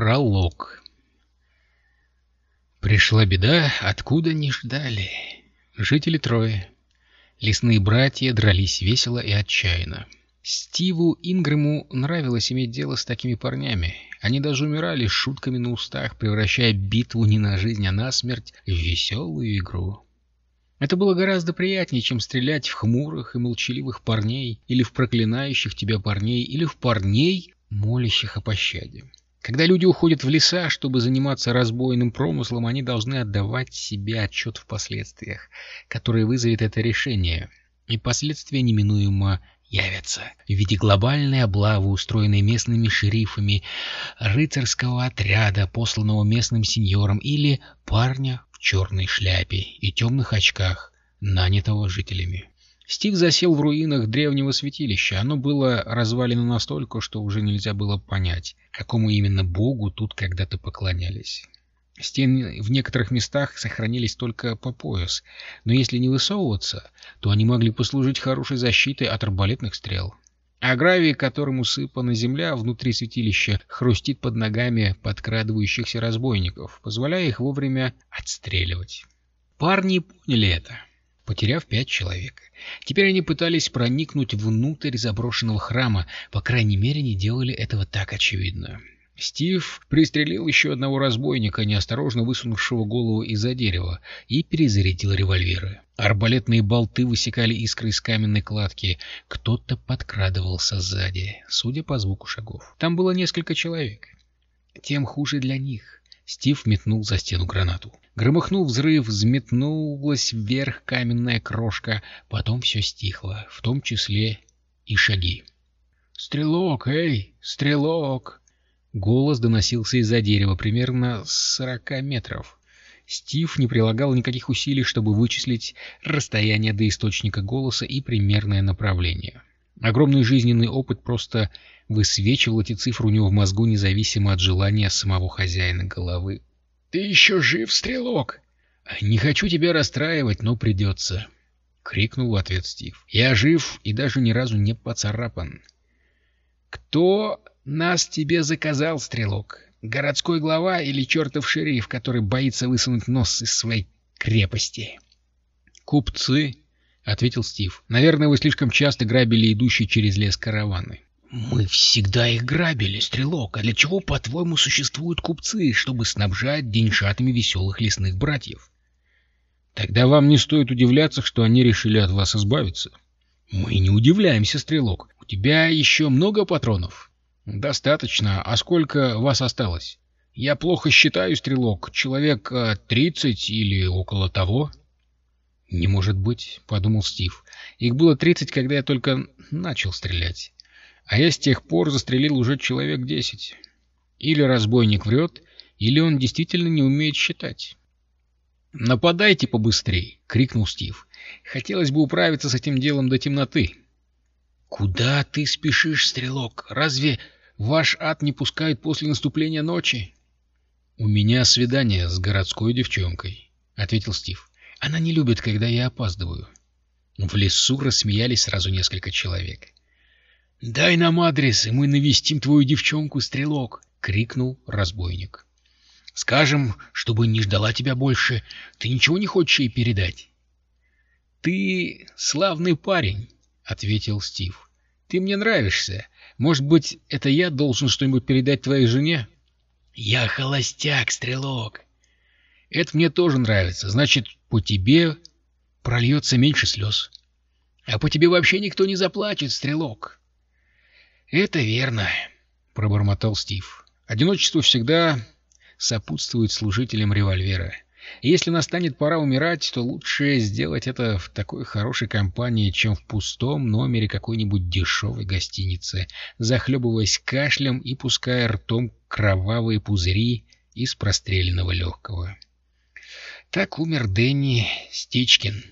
Пролог Пришла беда, откуда не ждали. Жители трое. Лесные братья дрались весело и отчаянно. Стиву Ингрэму нравилось иметь дело с такими парнями. Они даже умирали шутками на устах, превращая битву не на жизнь, а на смерть в веселую игру. Это было гораздо приятнее, чем стрелять в хмурых и молчаливых парней, или в проклинающих тебя парней, или в парней, молящих о пощаде. Когда люди уходят в леса, чтобы заниматься разбойным промыслом, они должны отдавать себе отчет в последствиях, которые вызовет это решение, и последствия неминуемо явятся в виде глобальной облавы, устроенной местными шерифами, рыцарского отряда, посланного местным сеньором, или парня в черной шляпе и темных очках, нанятого жителями. Стив засел в руинах древнего святилища. Оно было развалено настолько, что уже нельзя было понять, какому именно богу тут когда-то поклонялись. Стены в некоторых местах сохранились только по пояс, но если не высовываться, то они могли послужить хорошей защитой от арбалетных стрел. А гравий, которым усыпана земля внутри святилища, хрустит под ногами подкрадывающихся разбойников, позволяя их вовремя отстреливать. Парни поняли это потеряв пять человек. Теперь они пытались проникнуть внутрь заброшенного храма, по крайней мере, не делали этого так очевидно. Стив пристрелил еще одного разбойника, неосторожно высунувшего голову из-за дерева, и перезарядил револьверы. Арбалетные болты высекали искры из каменной кладки. Кто-то подкрадывался сзади, судя по звуку шагов. Там было несколько человек. Тем хуже для них. Стив метнул за стену гранату. Громыхнул взрыв, взметнулась вверх каменная крошка, потом все стихло, в том числе и шаги. «Стрелок, эй, стрелок!» Голос доносился из-за дерева, примерно сорока метров. Стив не прилагал никаких усилий, чтобы вычислить расстояние до источника голоса и примерное направление. Огромный жизненный опыт просто высвечивал эти цифры у него в мозгу, независимо от желания самого хозяина головы. «Ты еще жив, стрелок?» «Не хочу тебя расстраивать, но придется», — крикнул в ответ Стив. «Я жив и даже ни разу не поцарапан». «Кто нас тебе заказал, стрелок? Городской глава или чертов шериф, который боится высунуть нос из своей крепости?» «Купцы», — ответил Стив. «Наверное, вы слишком часто грабили идущие через лес караваны». «Мы всегда их грабили, Стрелок. А для чего, по-твоему, существуют купцы, чтобы снабжать деньшатами веселых лесных братьев?» «Тогда вам не стоит удивляться, что они решили от вас избавиться». «Мы не удивляемся, Стрелок. У тебя еще много патронов?» «Достаточно. А сколько вас осталось?» «Я плохо считаю, Стрелок. Человек э, тридцать или около того». «Не может быть», — подумал Стив. «Их было тридцать, когда я только начал стрелять». А я с тех пор застрелил уже человек десять. Или разбойник врет, или он действительно не умеет считать. «Нападайте побыстрей!» — крикнул Стив. «Хотелось бы управиться с этим делом до темноты». «Куда ты спешишь, стрелок? Разве ваш ад не пускает после наступления ночи?» «У меня свидание с городской девчонкой», — ответил Стив. «Она не любит, когда я опаздываю». В лесу рассмеялись сразу несколько человек. «Дай нам адрес, и мы навестим твою девчонку, стрелок!» — крикнул разбойник. «Скажем, чтобы не ждала тебя больше. Ты ничего не хочешь ей передать?» «Ты славный парень», — ответил Стив. «Ты мне нравишься. Может быть, это я должен что-нибудь передать твоей жене?» «Я холостяк, стрелок». «Это мне тоже нравится. Значит, по тебе прольется меньше слез». «А по тебе вообще никто не заплачет, стрелок». «Это верно», — пробормотал Стив. «Одиночество всегда сопутствует служителям револьвера. Если настанет пора умирать, то лучше сделать это в такой хорошей компании, чем в пустом номере какой-нибудь дешевой гостиницы, захлебываясь кашлем и пуская ртом кровавые пузыри из простреленного легкого». Так умер Дэнни Стичкин.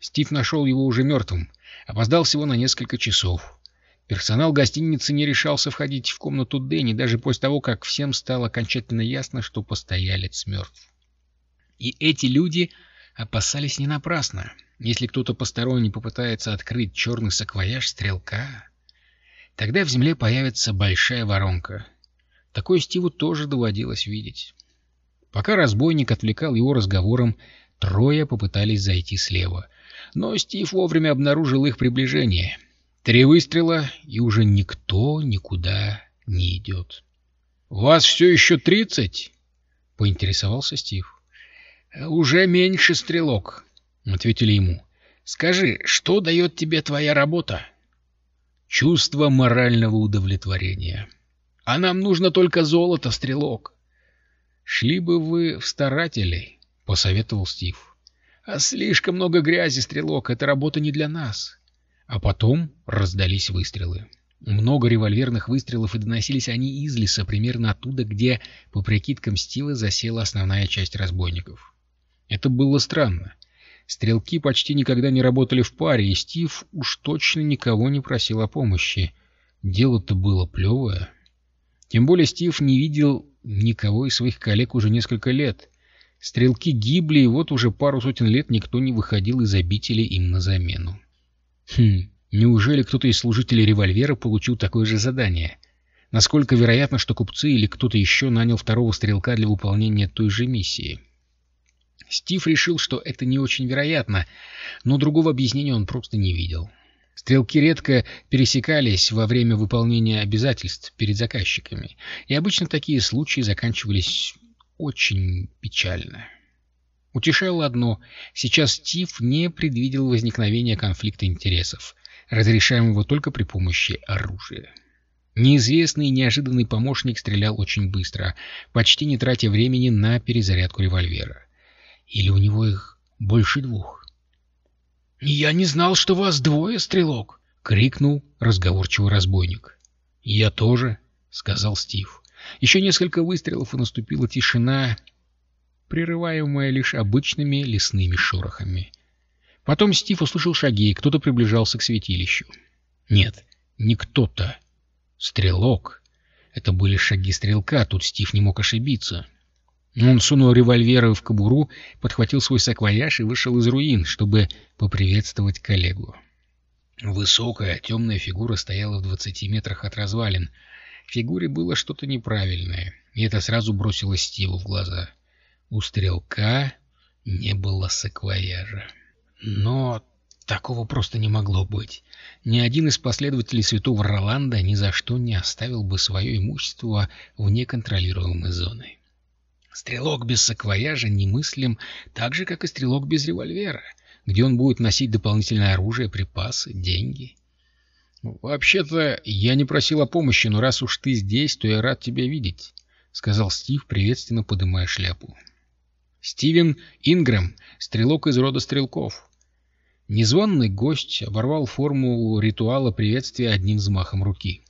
Стив нашел его уже мертвым, опоздал всего на несколько часов. Персонал гостиницы не решался входить в комнату Дэнни даже после того, как всем стало окончательно ясно, что постоялец мертв. И эти люди опасались не напрасно. Если кто-то посторонний попытается открыть черный саквояж стрелка, тогда в земле появится большая воронка. Такое Стиву тоже доводилось видеть. Пока разбойник отвлекал его разговором, трое попытались зайти слева. Но Стив вовремя обнаружил их приближение. Три выстрела, и уже никто никуда не идет. — Вас все еще тридцать? — поинтересовался Стив. — Уже меньше, стрелок, — ответили ему. — Скажи, что дает тебе твоя работа? — Чувство морального удовлетворения. — А нам нужно только золото, стрелок. — Шли бы вы в старателей, — посоветовал Стив. — А слишком много грязи, стрелок, эта работа не для нас. А потом раздались выстрелы. Много револьверных выстрелов, и доносились они из леса, примерно оттуда, где, по прикидкам Стива, засела основная часть разбойников. Это было странно. Стрелки почти никогда не работали в паре, и Стив уж точно никого не просил о помощи. Дело-то было плевое. Тем более Стив не видел никого из своих коллег уже несколько лет. Стрелки гибли, и вот уже пару сотен лет никто не выходил из обители им на замену. Хм, неужели кто-то из служителей револьвера получил такое же задание? Насколько вероятно, что купцы или кто-то еще нанял второго стрелка для выполнения той же миссии? Стив решил, что это не очень вероятно, но другого объяснения он просто не видел. Стрелки редко пересекались во время выполнения обязательств перед заказчиками, и обычно такие случаи заканчивались очень печально. Утешало одно — сейчас Стив не предвидел возникновения конфликта интересов, разрешаемого только при помощи оружия. Неизвестный неожиданный помощник стрелял очень быстро, почти не тратя времени на перезарядку револьвера. Или у него их больше двух? «Я не знал, что вас двое, стрелок!» — крикнул разговорчивый разбойник. «Я тоже», — сказал Стив. Еще несколько выстрелов, и наступила тишина, прерываемая лишь обычными лесными шорохами. Потом Стив услышал шаги, и кто-то приближался к святилищу. Нет, не кто-то. Стрелок. Это были шаги стрелка, тут Стив не мог ошибиться. Он сунул револьвер в кобуру, подхватил свой саквояж и вышел из руин, чтобы поприветствовать коллегу. Высокая, темная фигура стояла в двадцати метрах от развалин. В фигуре было что-то неправильное, и это сразу бросилось Стиву в глаза. У стрелка не было саквояжа. Но такого просто не могло быть. Ни один из последователей святого Роланда ни за что не оставил бы свое имущество вне контролируемой зоны. Стрелок без саквояжа немыслим так же, как и стрелок без револьвера, где он будет носить дополнительное оружие, припасы, деньги. «Вообще-то я не просил о помощи, но раз уж ты здесь, то я рад тебя видеть», — сказал Стив, приветственно подымая шляпу. «Стивен Ингрэм, стрелок из рода стрелков». Незваный гость оборвал формулу ритуала приветствия одним взмахом руки.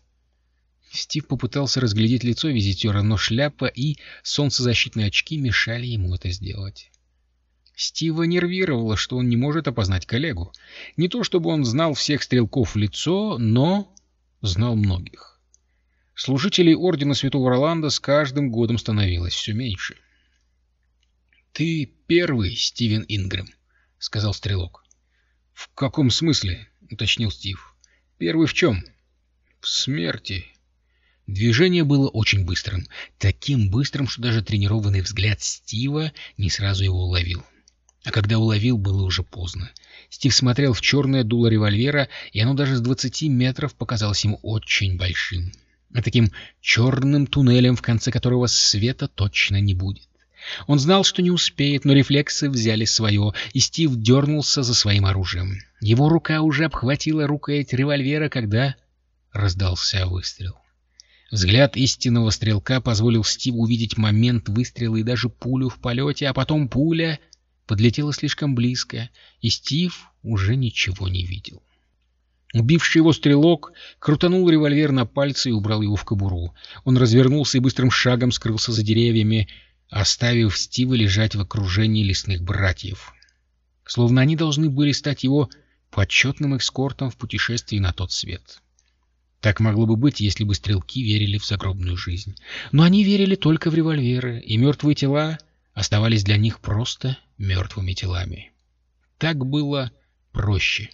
Стив попытался разглядеть лицо визитера, но шляпа и солнцезащитные очки мешали ему это сделать. Стива нервировало, что он не может опознать коллегу. Не то чтобы он знал всех стрелков в лицо, но знал многих. Служителей Ордена Святого Роланда с каждым годом становилось все меньше. — Ты первый, Стивен Ингрэм, — сказал стрелок. — В каком смысле? — уточнил Стив. — Первый в чем? — В смерти, Движение было очень быстрым, таким быстрым, что даже тренированный взгляд Стива не сразу его уловил. А когда уловил, было уже поздно. Стив смотрел в черное дуло револьвера, и оно даже с двадцати метров показалось ему очень большим. А таким черным туннелем, в конце которого света точно не будет. Он знал, что не успеет, но рефлексы взяли свое, и Стив дернулся за своим оружием. Его рука уже обхватила рукоять револьвера, когда раздался выстрел. Взгляд истинного стрелка позволил Стиву увидеть момент выстрела и даже пулю в полете, а потом пуля подлетела слишком близко, и Стив уже ничего не видел. Убивший его стрелок крутанул револьвер на пальце и убрал его в кобуру. Он развернулся и быстрым шагом скрылся за деревьями, оставив Стива лежать в окружении лесных братьев. Словно они должны были стать его почетным экскортом в путешествии на тот свет. Так могло бы быть, если бы стрелки верили в загробную жизнь. Но они верили только в револьверы, и мертвые тела оставались для них просто мертвыми телами. Так было проще.